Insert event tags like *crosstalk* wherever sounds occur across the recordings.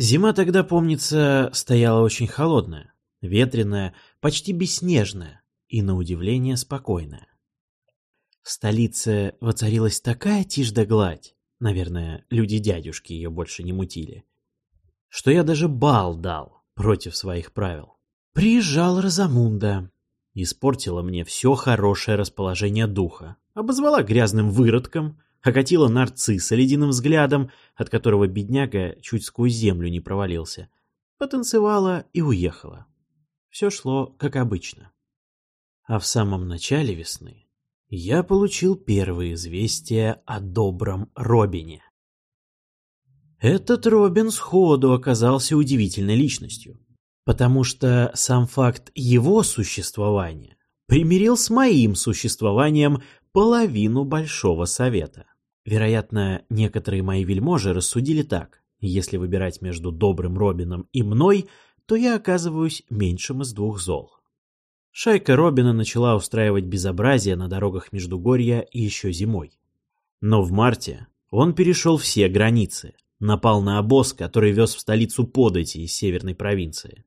Зима тогда, помнится, стояла очень холодная, ветреная, почти бесснежная и, на удивление, спокойная. В столице воцарилась такая тишь да гладь, наверное, люди-дядюшки ее больше не мутили, что я даже бал дал против своих правил. Приезжал Розамунда, испортила мне все хорошее расположение духа, обозвала грязным выродком, окатила нарцисса ледяным взглядом, от которого бедняга чуть сквозь землю не провалился, потанцевала и уехала. Все шло как обычно. А в самом начале весны я получил первые известия о добром Робине. Этот Робин сходу оказался удивительной личностью, потому что сам факт его существования примирил с моим существованием половину Большого Совета. Вероятно, некоторые мои вельможи рассудили так. Если выбирать между добрым Робином и мной, то я оказываюсь меньшим из двух зол. Шайка Робина начала устраивать безобразие на дорогах Междугорья еще зимой. Но в марте он перешел все границы, напал на обоз, который вез в столицу подати из северной провинции.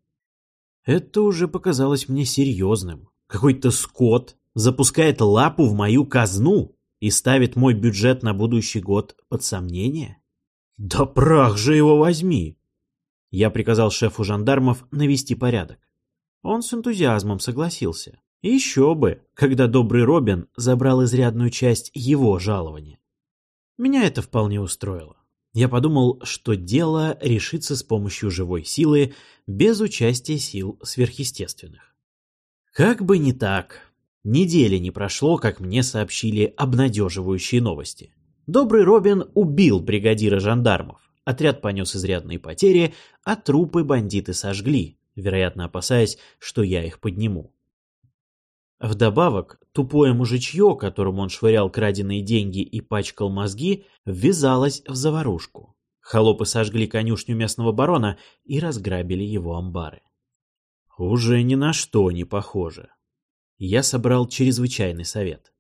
Это уже показалось мне серьезным. Какой-то скот запускает лапу в мою казну и ставит мой бюджет на будущий год под сомнение? Да прах же его возьми! Я приказал шефу жандармов навести порядок. Он с энтузиазмом согласился. Еще бы, когда добрый Робин забрал изрядную часть его жалования. Меня это вполне устроило. Я подумал, что дело решится с помощью живой силы, без участия сил сверхъестественных. Как бы не так. Недели не прошло, как мне сообщили обнадеживающие новости. Добрый Робин убил бригадира жандармов. Отряд понес изрядные потери, а трупы бандиты сожгли, вероятно опасаясь, что я их подниму. Вдобавок, тупое мужичье, которому он швырял краденые деньги и пачкал мозги, ввязалось в заварушку. Холопы сожгли конюшню местного барона и разграбили его амбары. Уже ни на что не похоже. Я собрал чрезвычайный совет.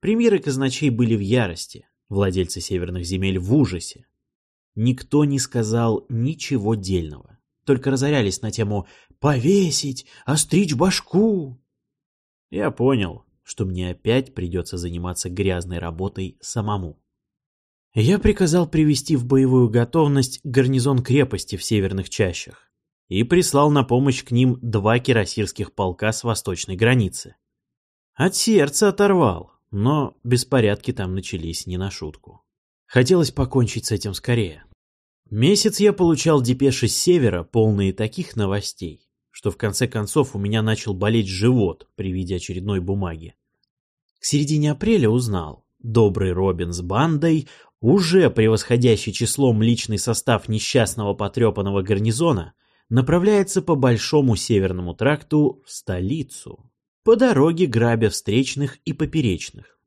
Премьеры казначей были в ярости, владельцы северных земель в ужасе. Никто не сказал ничего дельного только разорялись на тему «повесить», «остричь башку». Я понял, что мне опять придется заниматься грязной работой самому. Я приказал привести в боевую готовность гарнизон крепости в северных чащах и прислал на помощь к ним два кирасирских полка с восточной границы. От сердца оторвал, но беспорядки там начались не на шутку. Хотелось покончить с этим скорее. Месяц я получал депеши с севера, полные таких новостей, что в конце концов у меня начал болеть живот при виде очередной бумаги. К середине апреля узнал, добрый Робин с бандой, уже превосходящий числом личный состав несчастного потрепанного гарнизона, направляется по Большому Северному тракту в столицу, по дороге грабя встречных и поперечных.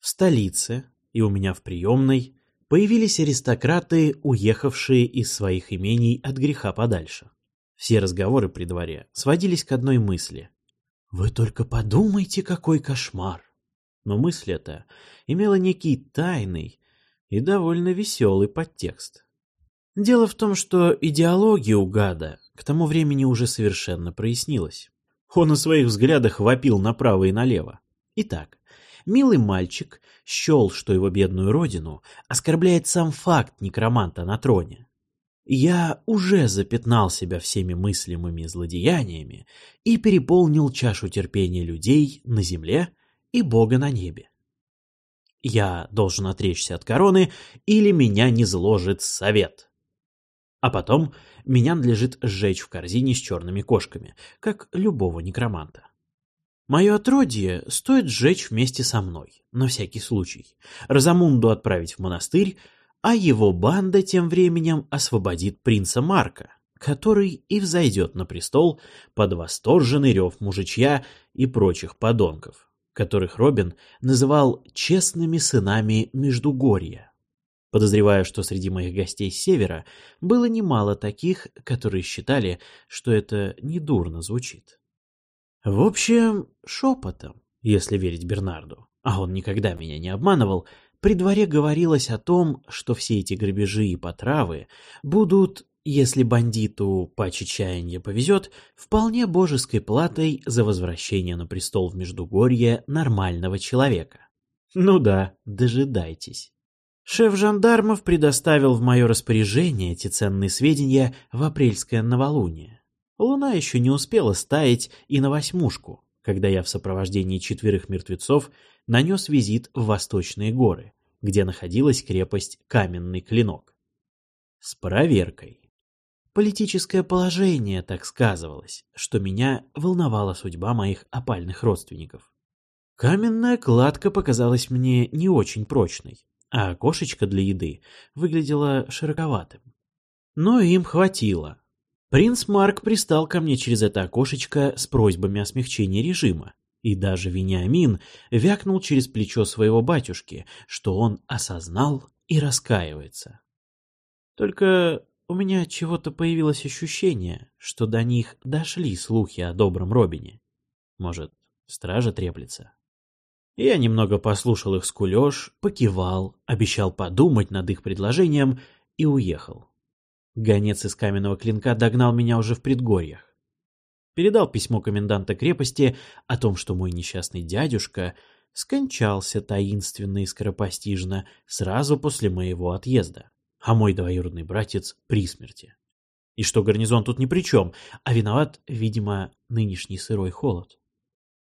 В столице и у меня в приемной появились аристократы, уехавшие из своих имений от греха подальше. Все разговоры при дворе сводились к одной мысли. «Вы только подумайте, какой кошмар!» Но мысль эта имела некий тайный и довольно веселый подтекст. Дело в том, что идеология у гада к тому времени уже совершенно прояснилась. Он о своих взглядах вопил направо и налево. Итак, Милый мальчик счел, что его бедную родину оскорбляет сам факт некроманта на троне. Я уже запятнал себя всеми мыслимыми злодеяниями и переполнил чашу терпения людей на земле и Бога на небе. Я должен отречься от короны, или меня не зложит совет. А потом меня надлежит сжечь в корзине с черными кошками, как любого некроманта. Мое отродье стоит сжечь вместе со мной, на всякий случай. Розамунду отправить в монастырь, а его банда тем временем освободит принца Марка, который и взойдет на престол под восторженный рев мужичья и прочих подонков, которых Робин называл «честными сынами Междугорья». Подозреваю, что среди моих гостей с севера было немало таких, которые считали, что это недурно звучит. В общем, шепотом, если верить Бернарду, а он никогда меня не обманывал, при дворе говорилось о том, что все эти грабежи и потравы будут если бандиту по чаяния повезет, вполне божеской платой за возвращение на престол в Междугорье нормального человека. Ну да, дожидайтесь. Шеф жандармов предоставил в мое распоряжение эти ценные сведения в апрельское новолуние. Луна еще не успела стаять и на восьмушку, когда я в сопровождении четверых мертвецов нанес визит в Восточные горы, где находилась крепость Каменный Клинок. С проверкой. Политическое положение так сказывалось, что меня волновала судьба моих опальных родственников. Каменная кладка показалась мне не очень прочной, а окошечко для еды выглядело широковатым. Но им хватило. Принц Марк пристал ко мне через это окошечко с просьбами о смягчении режима, и даже Вениамин вякнул через плечо своего батюшки, что он осознал и раскаивается. Только у меня чего-то появилось ощущение, что до них дошли слухи о добром Робине. Может, стража треплется? Я немного послушал их скулёж, покивал, обещал подумать над их предложением и уехал. Гонец из каменного клинка догнал меня уже в предгорьях. Передал письмо коменданта крепости о том, что мой несчастный дядюшка скончался таинственно и скоропостижно сразу после моего отъезда а мой двоюродный братец при смерти. И что гарнизон тут ни при чем, а виноват, видимо, нынешний сырой холод.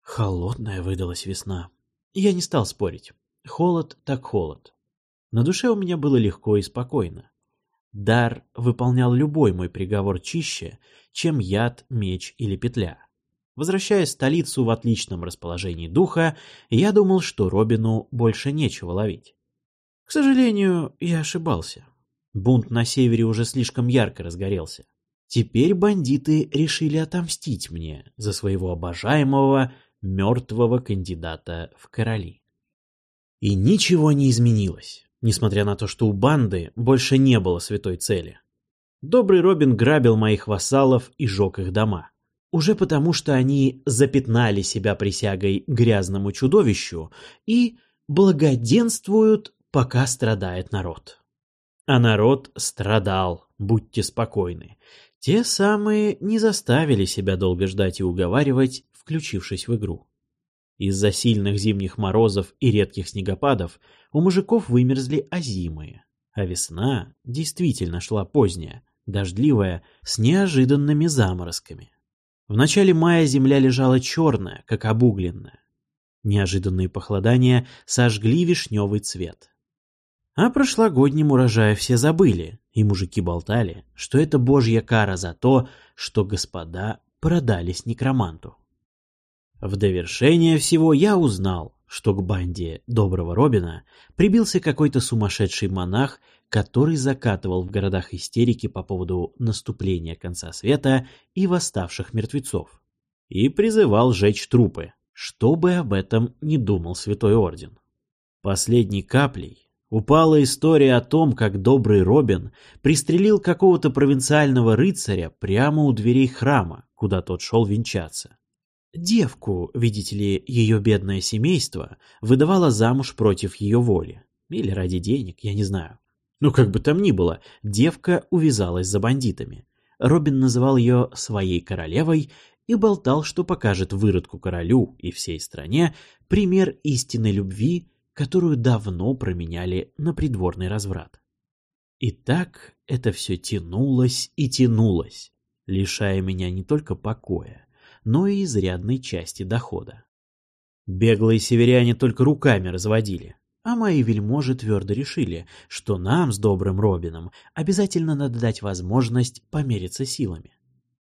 Холодная выдалась весна. Я не стал спорить. Холод так холод. На душе у меня было легко и спокойно. Дар выполнял любой мой приговор чище, чем яд, меч или петля. Возвращаясь в столицу в отличном расположении духа, я думал, что Робину больше нечего ловить. К сожалению, я ошибался. Бунт на севере уже слишком ярко разгорелся. Теперь бандиты решили отомстить мне за своего обожаемого мертвого кандидата в короли. И ничего не изменилось, несмотря на то, что у банды больше не было святой цели. Добрый Робин грабил моих вассалов и жег их дома. Уже потому, что они запятнали себя присягой грязному чудовищу и благоденствуют, пока страдает народ. А народ страдал, будьте спокойны. Те самые не заставили себя долго ждать и уговаривать, включившись в игру. Из-за сильных зимних морозов и редких снегопадов у мужиков вымерзли озимые, а весна действительно шла поздняя, дождливая, с неожиданными заморозками. В начале мая земля лежала черная, как обугленная. Неожиданные похолодания сожгли вишневый цвет. О прошлогоднем урожае все забыли, и мужики болтали, что это божья кара за то, что господа продались некроманту. В довершение всего я узнал, что к банде доброго Робина прибился какой-то сумасшедший монах, который закатывал в городах истерики по поводу наступления конца света и восставших мертвецов, и призывал сжечь трупы, чтобы об этом не думал Святой Орден. Последней каплей Упала история о том, как добрый Робин пристрелил какого-то провинциального рыцаря прямо у дверей храма, куда тот шел венчаться. Девку, видите ли, ее бедное семейство выдавало замуж против ее воли. Или ради денег, я не знаю. Ну, как бы там ни было, девка увязалась за бандитами. Робин называл ее своей королевой и болтал, что покажет выродку королю и всей стране пример истинной любви которую давно променяли на придворный разврат. И так это все тянулось и тянулось, лишая меня не только покоя, но и изрядной части дохода. Беглые северяне только руками разводили, а мои вельможи твердо решили, что нам с добрым Робином обязательно надо дать возможность помериться силами.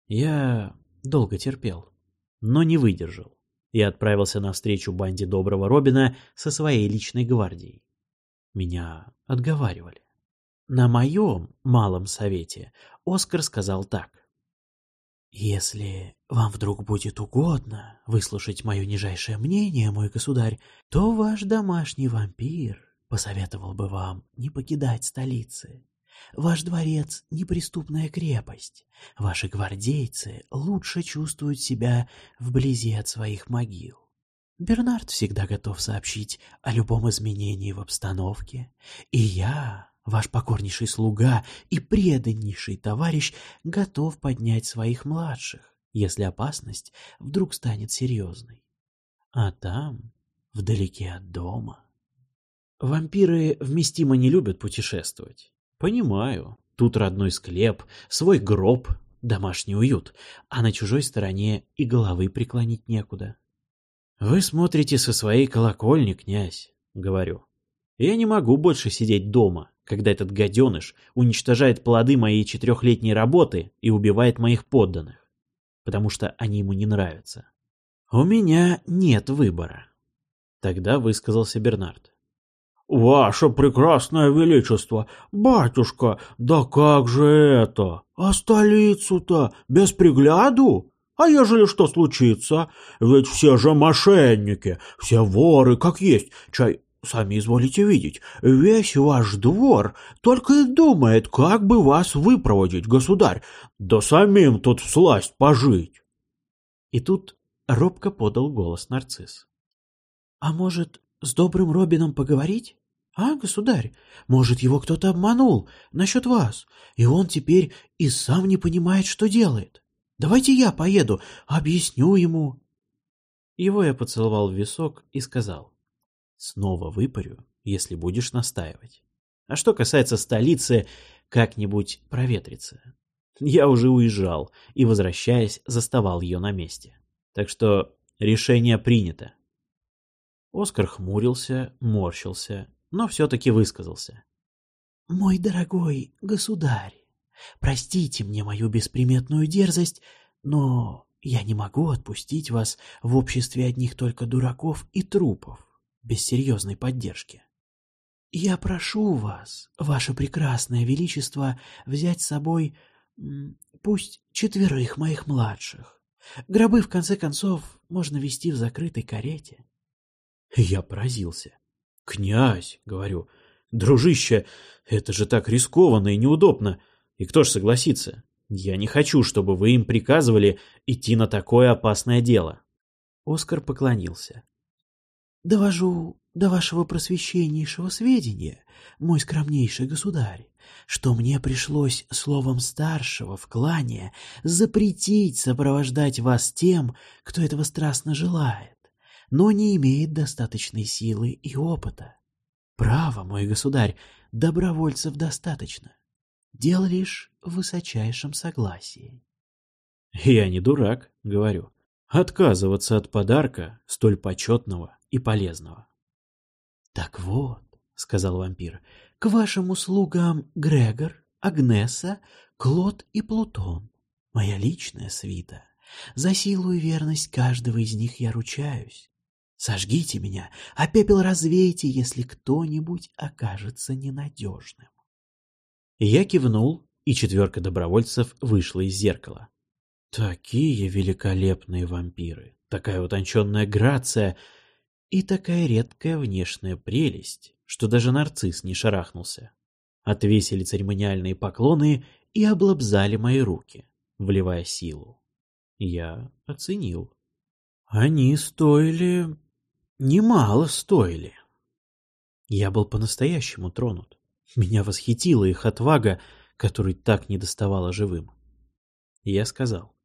Я долго терпел, но не выдержал и отправился навстречу банде доброго Робина со своей личной гвардией. Меня отговаривали. На моем малом совете Оскар сказал так. «Если вам вдруг будет угодно выслушать мое нижайшее мнение, мой государь, то ваш домашний вампир посоветовал бы вам не покидать столицы. Ваш дворец — неприступная крепость. Ваши гвардейцы лучше чувствуют себя вблизи от своих могил. Бернард всегда готов сообщить о любом изменении в обстановке, и я, Ваш покорнейший слуга и преданнейший товарищ готов поднять своих младших, если опасность вдруг станет серьезной. А там, вдалеке от дома... Вампиры вместимо не любят путешествовать. Понимаю, тут родной склеп, свой гроб, домашний уют, а на чужой стороне и головы преклонить некуда. Вы смотрите со своей колокольни, князь, говорю. Я не могу больше сидеть дома, когда этот гаденыш уничтожает плоды моей четырехлетней работы и убивает моих подданных, потому что они ему не нравятся. У меня нет выбора. Тогда высказался Бернард. «Ваше прекрасное величество, батюшка, да как же это? А столицу-то без пригляду? А ежели что случится? Ведь все же мошенники, все воры, как есть. Чай, сами изволите видеть, весь ваш двор только и думает, как бы вас выпроводить, государь, да самим тут всласть пожить». И тут робко подал голос нарцисс. «А может, с добрым Робином поговорить? А, государь, может, его кто-то обманул насчет вас, и он теперь и сам не понимает, что делает. Давайте я поеду, объясню ему. Его я поцеловал в висок и сказал. Снова выпарю, если будешь настаивать. А что касается столицы, как-нибудь проветрится. Я уже уезжал и, возвращаясь, заставал ее на месте. Так что решение принято. Оскар хмурился, морщился, но все-таки высказался. «Мой дорогой государь, простите мне мою бесприметную дерзость, но я не могу отпустить вас в обществе одних только дураков и трупов, без серьезной поддержки. Я прошу вас, ваше прекрасное величество, взять с собой, пусть четверых моих младших. Гробы, в конце концов, можно вести в закрытой карете. Я поразился. «Князь», — говорю, — «дружище, это же так рискованно и неудобно. И кто ж согласится? Я не хочу, чтобы вы им приказывали идти на такое опасное дело». Оскар поклонился. «Довожу до вашего просвещеннейшего сведения, мой скромнейший государь, что мне пришлось словом старшего в клане запретить сопровождать вас тем, кто этого страстно желает но не имеет достаточной силы и опыта. Право, мой государь, добровольцев достаточно. Дело лишь в высочайшем согласии. Я не дурак, говорю. Отказываться от подарка столь почетного и полезного. Так вот, сказал вампир, к вашим услугам Грегор, Агнеса, Клод и Плутон. Моя личная свита. За силу и верность каждого из них я ручаюсь. Сожгите меня, а пепел развейте, если кто-нибудь окажется ненадежным. Я кивнул, и четверка добровольцев вышла из зеркала. Такие великолепные вампиры, такая утонченная грация и такая редкая внешняя прелесть, что даже нарцисс не шарахнулся. Отвесили церемониальные поклоны и облобзали мои руки, вливая силу. Я оценил. Они стоили немало стоили. Я был по-настоящему тронут. Меня восхитила их отвага, которой так не доставала живым. Я сказал.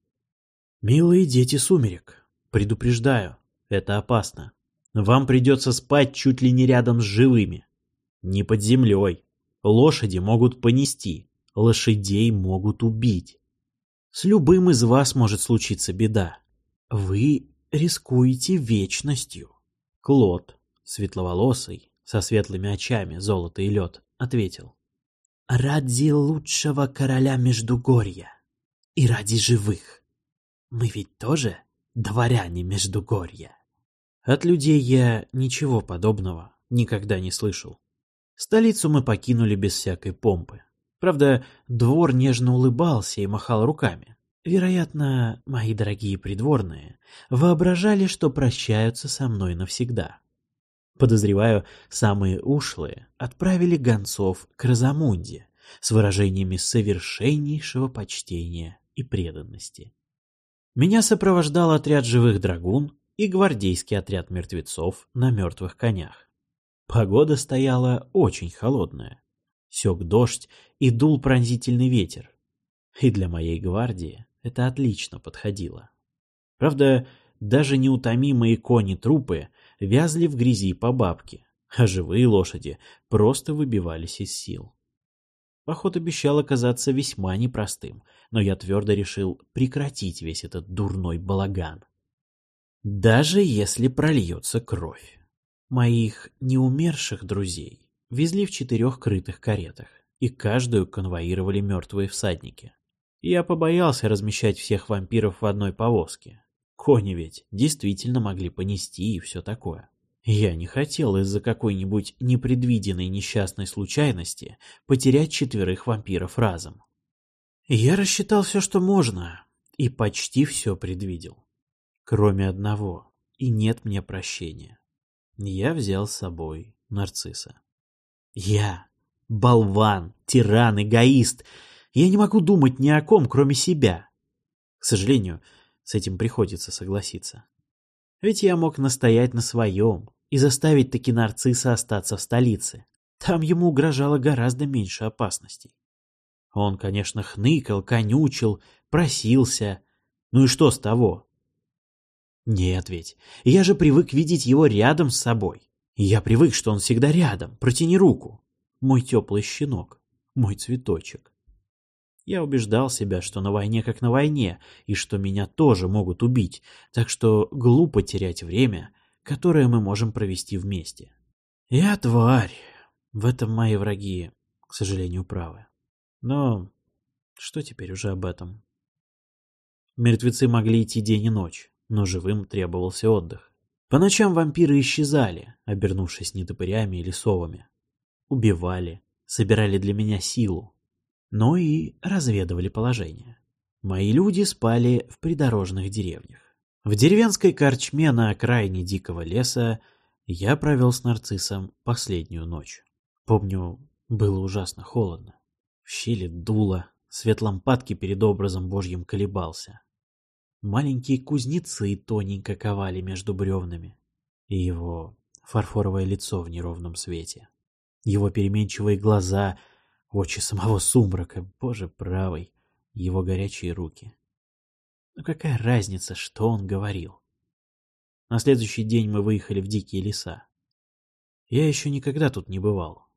«Милые дети сумерек, предупреждаю, это опасно. Вам придется спать чуть ли не рядом с живыми. Не под землей. Лошади могут понести, лошадей могут убить. С любым из вас может случиться беда. Вы рискуете вечностью. Клод, светловолосый, со светлыми очами, золото и лед, ответил. «Ради лучшего короля Междугорья и ради живых. Мы ведь тоже дворяне Междугорья». От людей я ничего подобного никогда не слышал. Столицу мы покинули без всякой помпы. Правда, двор нежно улыбался и махал руками. Вероятно, мои дорогие придворные воображали, что прощаются со мной навсегда. Подозреваю, самые ушлые отправили гонцов к Розамунде с выражениями совершеннейшего почтения и преданности. Меня сопровождал отряд живых драгун и гвардейский отряд мертвецов на мертвых конях. Погода стояла очень холодная. Сёк дождь и дул пронзительный ветер. И для моей гвардии это отлично подходило. Правда, даже неутомимые кони-трупы вязли в грязи по бабке, а живые лошади просто выбивались из сил. Поход обещал оказаться весьма непростым, но я твердо решил прекратить весь этот дурной балаган. Даже если прольется кровь. Моих неумерших друзей везли в четырех крытых каретах, и каждую конвоировали мертвые всадники. Я побоялся размещать всех вампиров в одной повозке. Кони ведь действительно могли понести и все такое. Я не хотел из-за какой-нибудь непредвиденной несчастной случайности потерять четверых вампиров разом. Я рассчитал все, что можно, и почти все предвидел. Кроме одного, и нет мне прощения я взял с собой нарцисса. Я болван, тиран, эгоист. Я не могу думать ни о ком, кроме себя. К сожалению, с этим приходится согласиться. Ведь я мог настоять на своем и заставить таки нарцисса остаться в столице. Там ему угрожало гораздо меньше опасностей. Он, конечно, хныкал, конючил, просился. Ну и что с того? Нет ведь, я же привык видеть его рядом с собой. Я привык, что он всегда рядом, протяни руку. Мой теплый щенок, мой цветочек. Я убеждал себя, что на войне как на войне, и что меня тоже могут убить, так что глупо терять время, которое мы можем провести вместе. Я тварь. В этом мои враги, к сожалению, правы. Но что теперь уже об этом? Мертвецы могли идти день и ночь но живым требовался отдых. По ночам вампиры исчезали, обернувшись нетопырями или совами. Убивали, собирали для меня силу, но и разведывали положение. Мои люди спали в придорожных деревнях. В деревенской корчме на окраине дикого леса я провел с нарциссом последнюю ночь. Помню, было ужасно холодно. В щели дуло, свет лампадки перед образом Божьим колебался. Маленькие кузнецы тоненько ковали между бревнами. И его фарфоровое лицо в неровном свете. Его переменчивые глаза, очи самого сумрака, боже правый, его горячие руки. Но какая разница, что он говорил? На следующий день мы выехали в дикие леса. Я еще никогда тут не бывал.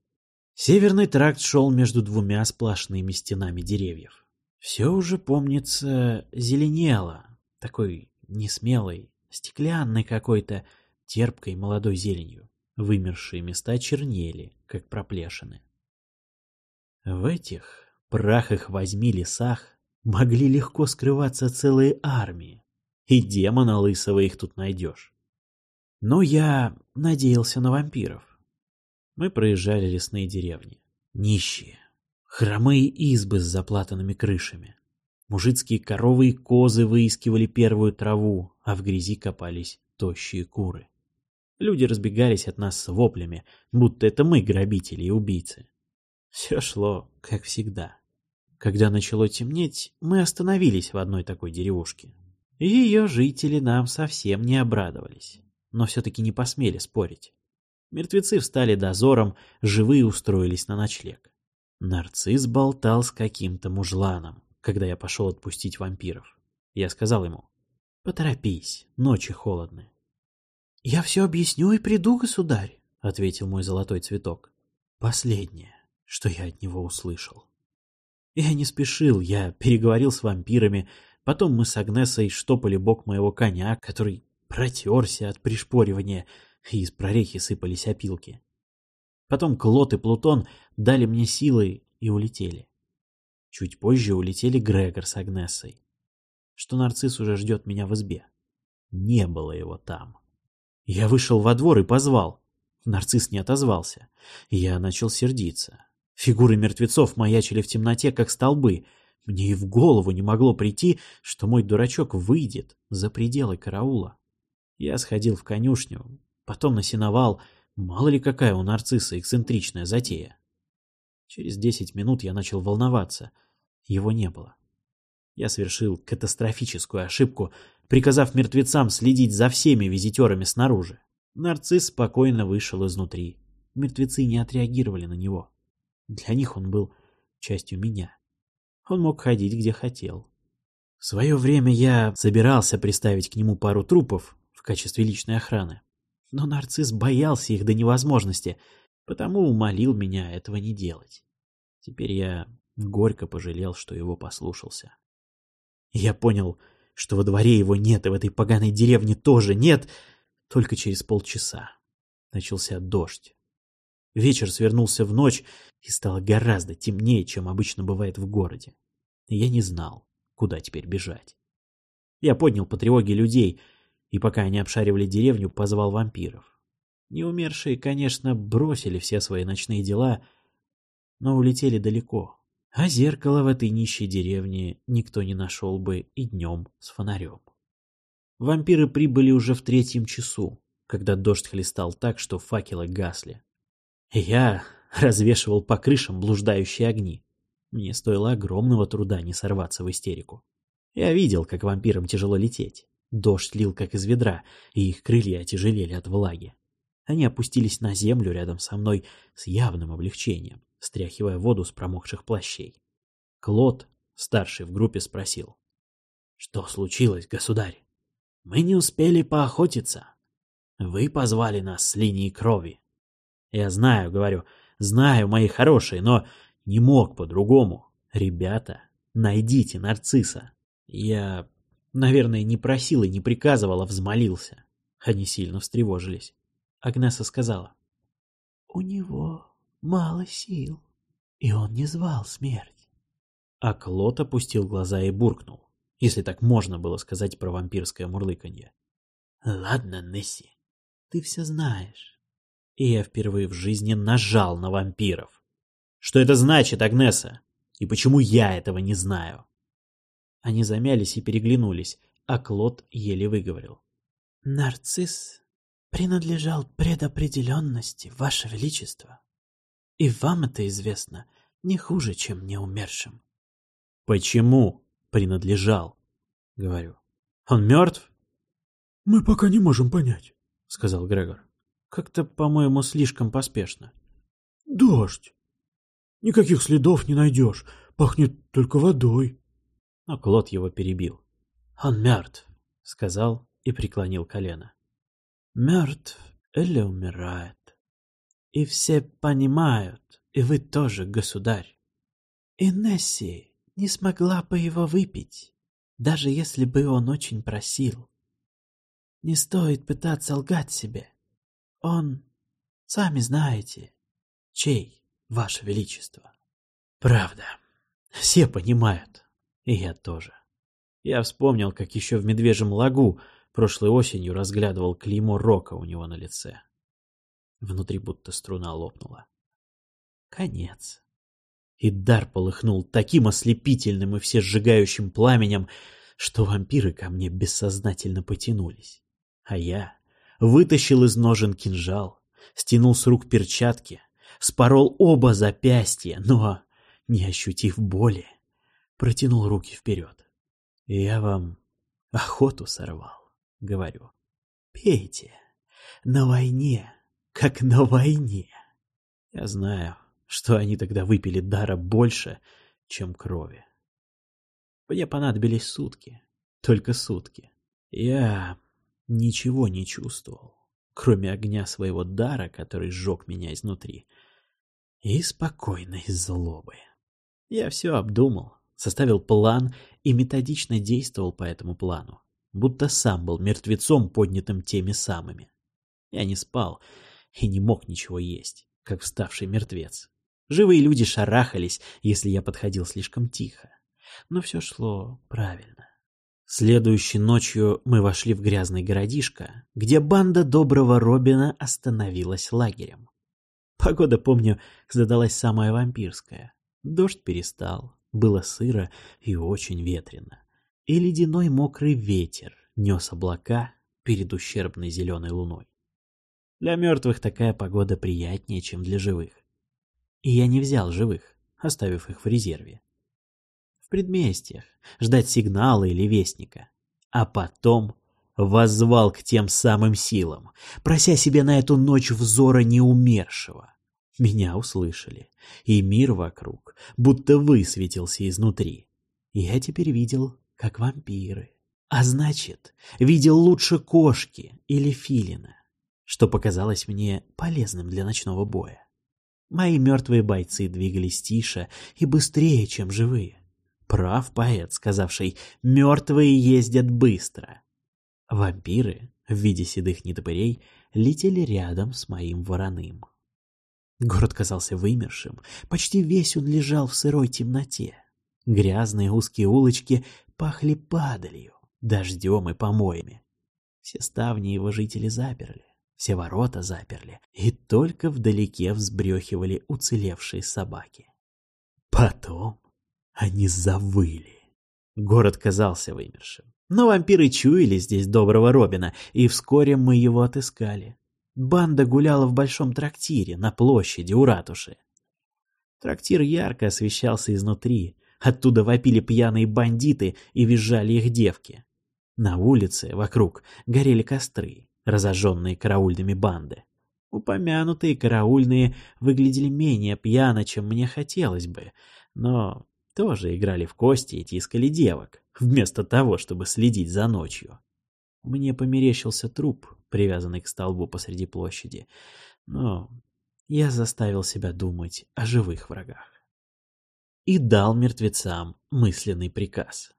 Северный тракт шел между двумя сплошными стенами деревьев. Все уже, помнится, зеленело, такой несмелой, стеклянной какой-то, терпкой молодой зеленью. Вымершие места чернели, как проплешины. В этих, прах их возьми лесах, могли легко скрываться целые армии, и демона лысого их тут найдешь. Но я надеялся на вампиров. Мы проезжали лесные деревни. Нищие. Хромые избы с заплатанными крышами. Мужицкие коровы и козы выискивали первую траву, а в грязи копались тощие куры. Люди разбегались от нас с воплями, будто это мы грабители и убийцы. Все шло, как всегда. Когда начало темнеть, мы остановились в одной такой деревушке. Ее жители нам совсем не обрадовались, но все-таки не посмели спорить. Мертвецы встали дозором, живые устроились на ночлег. Нарцисс болтал с каким-то мужланом когда я пошел отпустить вампиров. Я сказал ему, «Поторопись, ночи холодны». «Я все объясню и приду, государь», — ответил мой золотой цветок. Последнее, что я от него услышал. Я не спешил, я переговорил с вампирами, потом мы с Агнесой штопали бок моего коня, который протерся от пришпоривания, и из прорехи сыпались опилки. Потом Клод и Плутон дали мне силы и улетели. Чуть позже улетели Грегор с Агнессой. Что нарцисс уже ждет меня в избе. Не было его там. Я вышел во двор и позвал. Нарцисс не отозвался. Я начал сердиться. Фигуры мертвецов маячили в темноте, как столбы. Мне и в голову не могло прийти, что мой дурачок выйдет за пределы караула. Я сходил в конюшню, потом на сеновал. Мало ли какая у нарцисса эксцентричная затея. Через десять минут я начал волноваться — его не было. Я совершил катастрофическую ошибку, приказав мертвецам следить за всеми визитерами снаружи. Нарцисс спокойно вышел изнутри. Мертвецы не отреагировали на него. Для них он был частью меня. Он мог ходить, где хотел. В свое время я собирался приставить к нему пару трупов в качестве личной охраны. Но нарцисс боялся их до невозможности, потому умолил меня этого не делать. Теперь я горько пожалел, что его послушался. Я понял, что во дворе его нет, и в этой поганой деревне тоже нет, только через полчаса. Начался дождь. Вечер свернулся в ночь, и стало гораздо темнее, чем обычно бывает в городе. И я не знал, куда теперь бежать. Я поднял по тревоге людей, и пока они обшаривали деревню, позвал вампиров. Неумершие, конечно, бросили все свои ночные дела, но улетели далеко. А зеркало в этой нищей деревне никто не нашел бы и днем с фонарем. Вампиры прибыли уже в третьем часу, когда дождь хлестал так, что факелы гасли. Я развешивал по крышам блуждающие огни. Мне стоило огромного труда не сорваться в истерику. Я видел, как вампирам тяжело лететь. Дождь лил как из ведра, и их крылья отяжелели от влаги. Они опустились на землю рядом со мной с явным облегчением, стряхивая воду с промокших плащей. Клод, старший в группе, спросил. — Что случилось, государь? Мы не успели поохотиться. Вы позвали нас с линии крови. Я знаю, говорю, знаю, мои хорошие, но не мог по-другому. Ребята, найдите нарцисса. Я, наверное, не просил и не приказывал, а взмолился. Они сильно встревожились. Агнеса сказала. У него мало сил, и он не звал смерть. А Клод опустил глаза и буркнул, если так можно было сказать про вампирское мурлыканье. Ладно, Несси, ты все знаешь и я впервые в жизни нажал на вампиров. Что это значит, Агнеса? И почему я этого не знаю? Они замялись и переглянулись, а Клод еле выговорил. Нарцисс принадлежал предопределенности, Ваше Величество. И вам это известно не хуже, чем неумершим. Почему принадлежал? Говорю. Он мертв? Мы пока не можем понять, сказал Грегор. Как-то, по-моему, слишком поспешно. Дождь. Никаких следов не найдешь. Пахнет только водой. Но Клод его перебил. Он мертв, сказал и преклонил колено. Мертв или умирает. И все понимают, и вы тоже, государь. И Несси не смогла бы его выпить, даже если бы он очень просил. Не стоит пытаться лгать себе. Он, сами знаете, чей, Ваше Величество. Правда. Все понимают. И я тоже. Я вспомнил, как еще в Медвежьем лагу прошлой осенью разглядывал клеймо рока у него на лице. Внутри будто струна лопнула. Конец. И дар полыхнул таким ослепительным и всесжигающим пламенем, что вампиры ко мне бессознательно потянулись. А я вытащил из ножен кинжал, стянул с рук перчатки, спорол оба запястья, но, не ощутив боли, протянул руки вперед. «Я вам охоту сорвал», — говорю. «Пейте. На войне, как на войне». Я знаю, что они тогда выпили дара больше, чем крови. Мне понадобились сутки, только сутки. Я ничего не чувствовал, кроме огня своего дара, который сжег меня изнутри, и спокойной злобы. Я все обдумал, составил план и методично действовал по этому плану, будто сам был мертвецом, поднятым теми самыми. Я не спал и не мог ничего есть, как вставший мертвец. Живые люди шарахались, если я подходил слишком тихо, но все шло правильно. Следующей ночью мы вошли в грязный городишко, где банда доброго Робина остановилась лагерем. Погода, помню, задалась самая вампирская. Дождь перестал, было сыро и очень ветрено. И ледяной мокрый ветер нес облака перед ущербной зеленой луной. Для мертвых такая погода приятнее, чем для живых. И я не взял живых, оставив их в резерве в предместьях, ждать сигнала или вестника. А потом воззвал к тем самым силам, прося себе на эту ночь взора неумершего. Меня услышали, и мир вокруг будто высветился изнутри. Я теперь видел, как вампиры. А значит, видел лучше кошки или филина, что показалось мне полезным для ночного боя. Мои мертвые бойцы двигались тише и быстрее, чем живые. Прав поэт, сказавший «мертвые ездят быстро». Вампиры в виде седых нетопырей летели рядом с моим вороным. Город казался вымершим, почти весь он лежал в сырой темноте. Грязные узкие улочки пахли падалью, дождем и помоями. Все ставни его жители заперли, все ворота заперли, и только вдалеке взбрехивали уцелевшие собаки. Потом они завыли. Город казался вымершим. Но вампиры чуяли здесь доброго Робина, и вскоре мы его отыскали. Банда гуляла в большом трактире на площади у ратуши. Трактир ярко освещался изнутри, оттуда вопили пьяные бандиты и визжали их девки. На улице, вокруг, горели костры, разожженные караульными банды. Упомянутые караульные выглядели менее пьяно, чем мне хотелось бы, но тоже играли в кости и тискали девок, вместо того, чтобы следить за ночью. Мне померещился труп, привязанный к столбу посреди площади, но я заставил себя думать о живых врагах. И дал мертвецам мысленный приказ.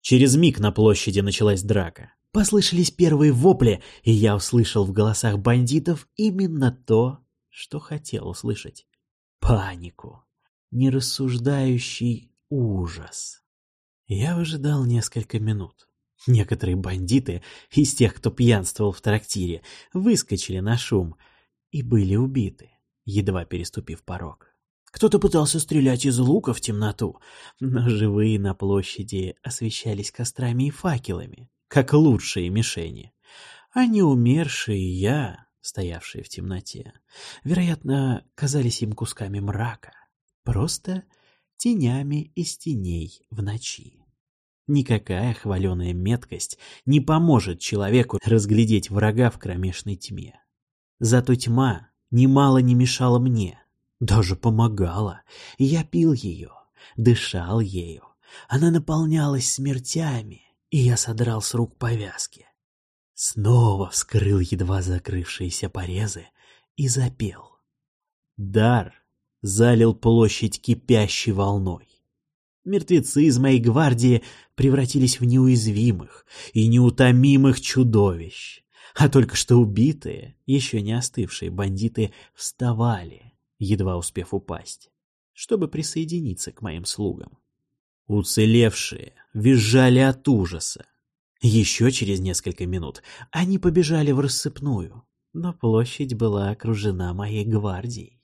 Через миг на площади началась драка. Послышались первые вопли, и я услышал в голосах бандитов именно то, что хотел услышать. Панику нерассуждающий ужас. Я выжидал несколько минут. Некоторые бандиты из тех, кто пьянствовал в трактире, выскочили на шум и были убиты, едва переступив порог. Кто-то пытался стрелять из лука в темноту, но живые на площади освещались кострами и факелами, как лучшие мишени. А неумершие я, стоявшие в темноте, вероятно, казались им кусками мрака, Просто тенями из теней в ночи. Никакая хваленая меткость не поможет человеку разглядеть врага в кромешной тьме. Зато тьма немало не мешала мне, даже помогала. Я пил ее, дышал ею. Она наполнялась смертями, и я содрал с рук повязки. Снова вскрыл едва закрывшиеся порезы и запел. Дар залил площадь кипящей волной. Мертвецы из моей гвардии превратились в неуязвимых и неутомимых чудовищ, а только что убитые, еще не остывшие бандиты вставали, едва успев упасть, чтобы присоединиться к моим слугам. Уцелевшие визжали от ужаса. Еще через несколько минут они побежали в рассыпную, но площадь была окружена моей гвардией.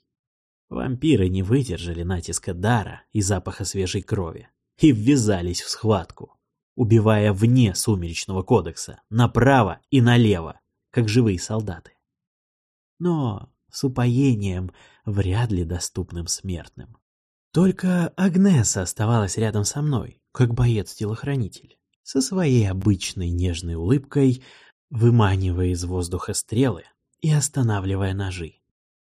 Вампиры не выдержали натиска дара и запаха свежей крови и ввязались в схватку, убивая вне сумеречного кодекса, направо и налево, как живые солдаты. Но с упоением, вряд ли доступным смертным. Только Агнеса оставалась рядом со мной, как боец-телохранитель, со своей обычной нежной улыбкой, выманивая из воздуха стрелы и останавливая ножи.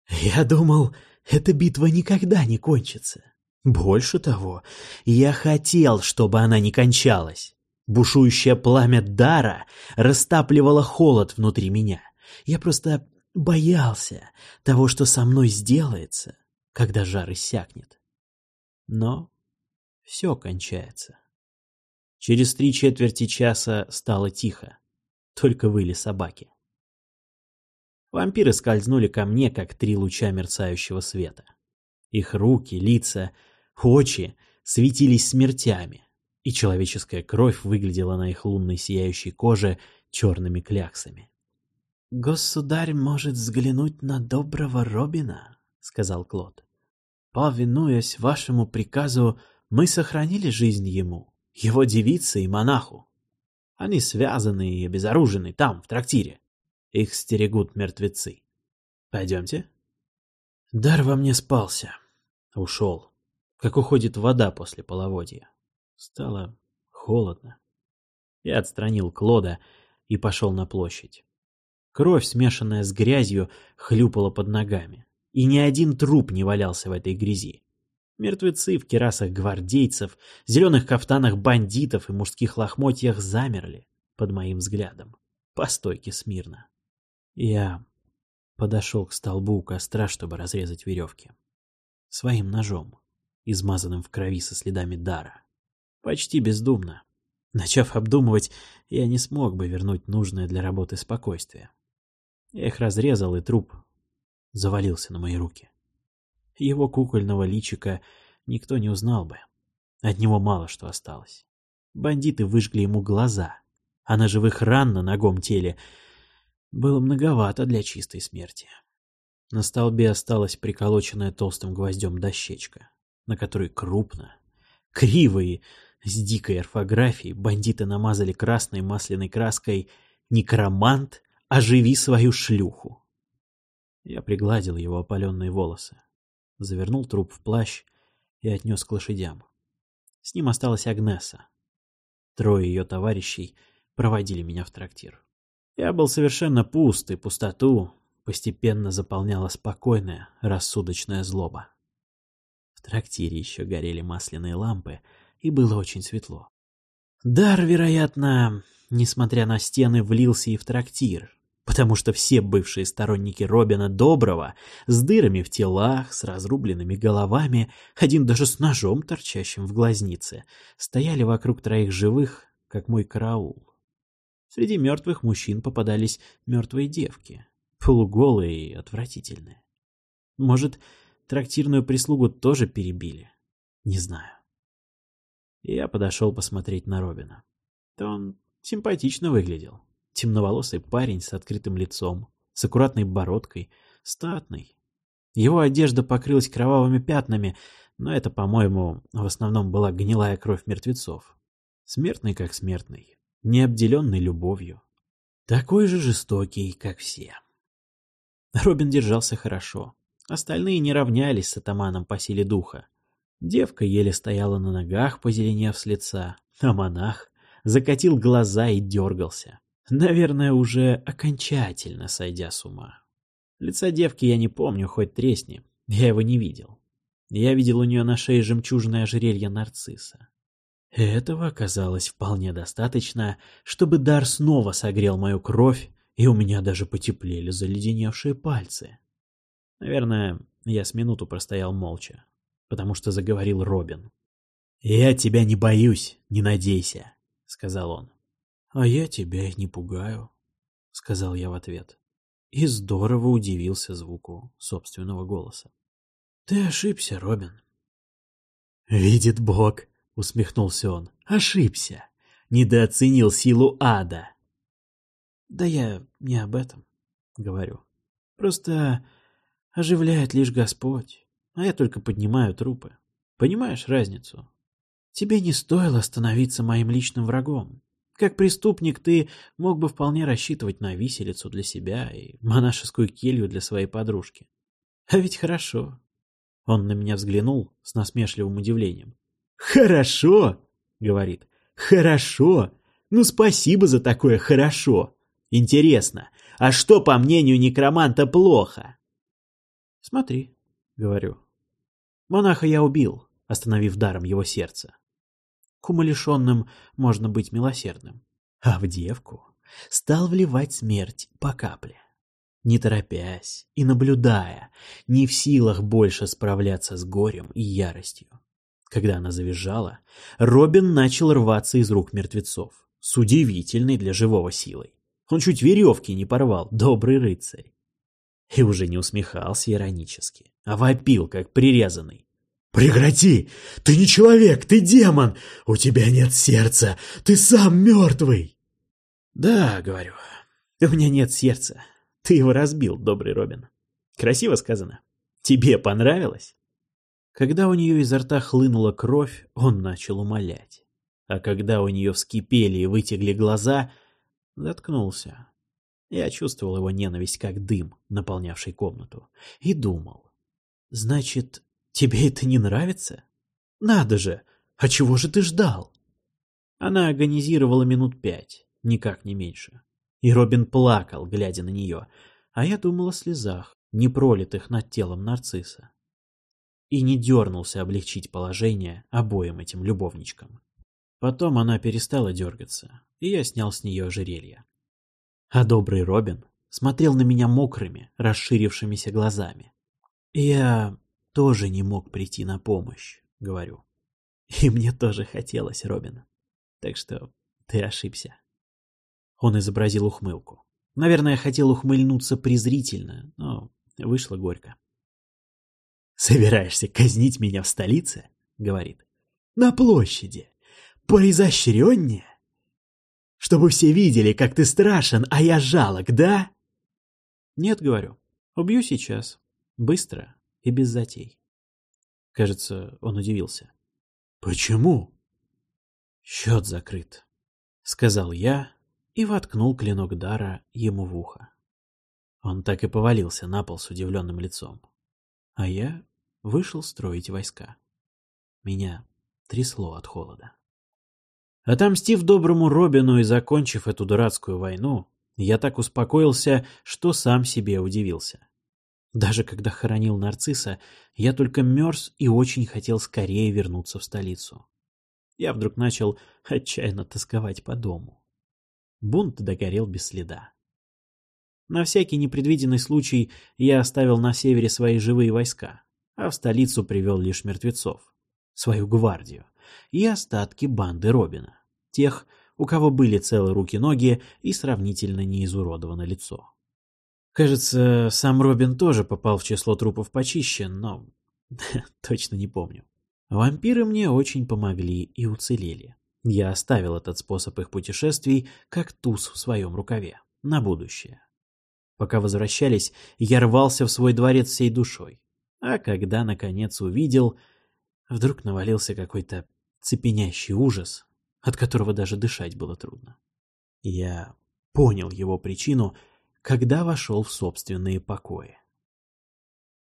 Я думал, эта битва никогда не кончится. Больше того, я хотел, чтобы она не кончалась. Бушующее пламя дара растапливало холод внутри меня. Я просто боялся того, что со мной сделается, когда жар иссякнет. Но все кончается. Через три четверти часа стало тихо. Только выли собаки. Вампиры скользнули ко мне, как три луча мерцающего света. Их руки, лица, очи светились смертями, и человеческая кровь выглядела на их лунной сияющей коже черными кляксами. «Государь может взглянуть на доброго Робина», — сказал Клод. «Повинуясь вашему приказу, мы сохранили жизнь ему, его девице и монаху. Они связаны и обезоружены там, в трактире. Их стерегут мертвецы. Пойдемте. Дар во мне спался. Ушел. Как уходит вода после половодья. Стало холодно. Я отстранил Клода и пошел на площадь. Кровь, смешанная с грязью, хлюпала под ногами. И ни один труп не валялся в этой грязи. Мертвецы в керасах гвардейцев, зеленых кафтанах бандитов и мужских лохмотьях замерли под моим взглядом, по стойке смирно. Я подошел к столбу у костра, чтобы разрезать веревки. Своим ножом, измазанным в крови со следами дара. Почти бездумно. Начав обдумывать, я не смог бы вернуть нужное для работы спокойствие. Я их разрезал, и труп завалился на мои руки. Его кукольного личика никто не узнал бы. От него мало что осталось. Бандиты выжгли ему глаза, а на живых ран на ногом теле было многовато для чистой смерти. На столбе осталась приколоченная толстым гвоздем дощечка, на которой крупно, криво и с дикой орфографией бандиты намазали красной масляной краской «Некромант, оживи свою шлюху». Я пригладил его опаленные волосы завернул труп в плащ и отнес к лошадям. С ним осталась Агнеса. Трое ее товарищей проводили меня в трактир. Я был совершенно пуст, и пустоту постепенно заполняла спокойная, рассудочная злоба. В трактире еще горели масляные лампы, и было очень светло. Дар, вероятно, несмотря на стены, влился и в трактир, потому что все бывшие сторонники Робина Доброго с дырами в телах, с разрубленными головами, один даже с ножом, торчащим в глазнице, стояли вокруг троих живых, как мой караул. Среди мертвых мужчин попадались мертвые девки, полуголые и отвратительные. Может, трактирную прислугу тоже перебили? Не знаю. Я подошел посмотреть на Робина. То он симпатично выглядел. Темноволосый парень с открытым лицом, с аккуратной бородкой, статный. Его одежда покрылась кровавыми пятнами, но это, по-моему, в основном была гнилая кровь мертвецов. Смертный как смертный, не обделенный любовью. Такой же жестокий, как все. Робин держался хорошо. Остальные не равнялись с атаманом по силе духа. Девка еле стояла на ногах, позеленев с лица, а монах закатил глаза и дергался. Наверное, уже окончательно сойдя с ума. Лица девки я не помню, хоть тресни. Я его не видел. Я видел у нее на шее жемчужное ожерелье нарцисса. Этого оказалось вполне достаточно, чтобы дар снова согрел мою кровь, и у меня даже потеплели заледеневшие пальцы. Наверное, я с минуту простоял молча, потому что заговорил Робин. «Я тебя не боюсь, не надейся», — сказал он. «А я тебя не пугаю», — сказал я в ответ. И здорово удивился звуку собственного голоса. «Ты ошибся, Робин». «Видит Бог», — усмехнулся он. «Ошибся. Недооценил силу ада». «Да я не об этом говорю. Просто оживляет лишь Господь, а я только поднимаю трупы. Понимаешь разницу? Тебе не стоило становиться моим личным врагом. Как преступник ты мог бы вполне рассчитывать на виселицу для себя и монашескую келью для своей подружки. А ведь хорошо. Он на меня взглянул с насмешливым удивлением. «Хорошо!» — говорит. «Хорошо! Ну спасибо за такое хорошо! Интересно, а что, по мнению некроманта, плохо?» «Смотри», — говорю. «Монаха я убил, остановив даром его сердце. К умалишенным можно быть милосердным. А в девку стал вливать смерть по капле. Не торопясь и наблюдая, не в силах больше справляться с горем и яростью. Когда она завизжала, Робин начал рваться из рук мертвецов, с удивительной для живого силой. Он чуть веревки не порвал, добрый рыцарь. И уже не усмехался иронически, а вопил, как прирезанный. «Прекрати! Ты не человек, ты демон! У тебя нет сердца, ты сам мертвый!» «Да, — говорю, — у меня нет сердца. Ты его разбил, добрый Робин. Красиво сказано. Тебе понравилось?» Когда у нее изо рта хлынула кровь, он начал умолять. А когда у нее вскипели и вытекли глаза, заткнулся. Я чувствовал его ненависть как дым, наполнявший комнату, и думал. Значит, Тебе это не нравится? Надо же! А чего же ты ждал? Она агонизировала минут пять, никак не меньше. И Робин плакал, глядя на нее, а я думал о слезах. не пролитых над телом нарцисса, и не дернулся облегчить положение обоим этим любовничкам. Потом она перестала дергаться, и я снял с нее ожерелье. А добрый Робин смотрел на меня мокрыми, расширившимися глазами. Я тоже не мог прийти на помощь, говорю. И мне тоже хотелось, Робин. Так что ты ошибся. Он изобразил ухмылку. Наверное, хотел ухмыльнуться презрительно, но вышло горько. «Собираешься казнить меня в столице?» — говорит. «На площади. Поизощреннее. Чтобы все видели, как ты страшен, а я жалок, да?» «Нет, — говорю, — убью сейчас. Быстро и без затей». Кажется, он удивился. «Почему?» «Счет закрыт», — сказал я и воткнул клинок дара ему в ухо. Он так и повалился на пол с удивленным лицом. А я вышел строить войска. Меня трясло от холода. Отомстив доброму Робину и закончив эту дурацкую войну, я так успокоился, что сам себе удивился. Даже когда хоронил нарцисса, я только мерз и очень хотел скорее вернуться в столицу. Я вдруг начал отчаянно тосковать по дому. Бунт догорел без следа. На всякий непредвиденный случай я оставил на севере свои живые войска, а в столицу привел лишь мертвецов, свою гвардию и остатки банды Робина, тех, у кого были целые руки-ноги и сравнительно не изуродовано лицо. Кажется, сам Робин тоже попал в число трупов почище, но *laughs* точно не помню. Вампиры мне очень помогли и уцелели. Я оставил этот способ их путешествий как туз в своем рукаве, на будущее. Пока возвращались, я рвался в свой дворец всей душой. А когда, наконец, увидел, вдруг навалился какой-то цепенящий ужас, от которого даже дышать было трудно. Я понял его причину, когда вошел в собственные покои.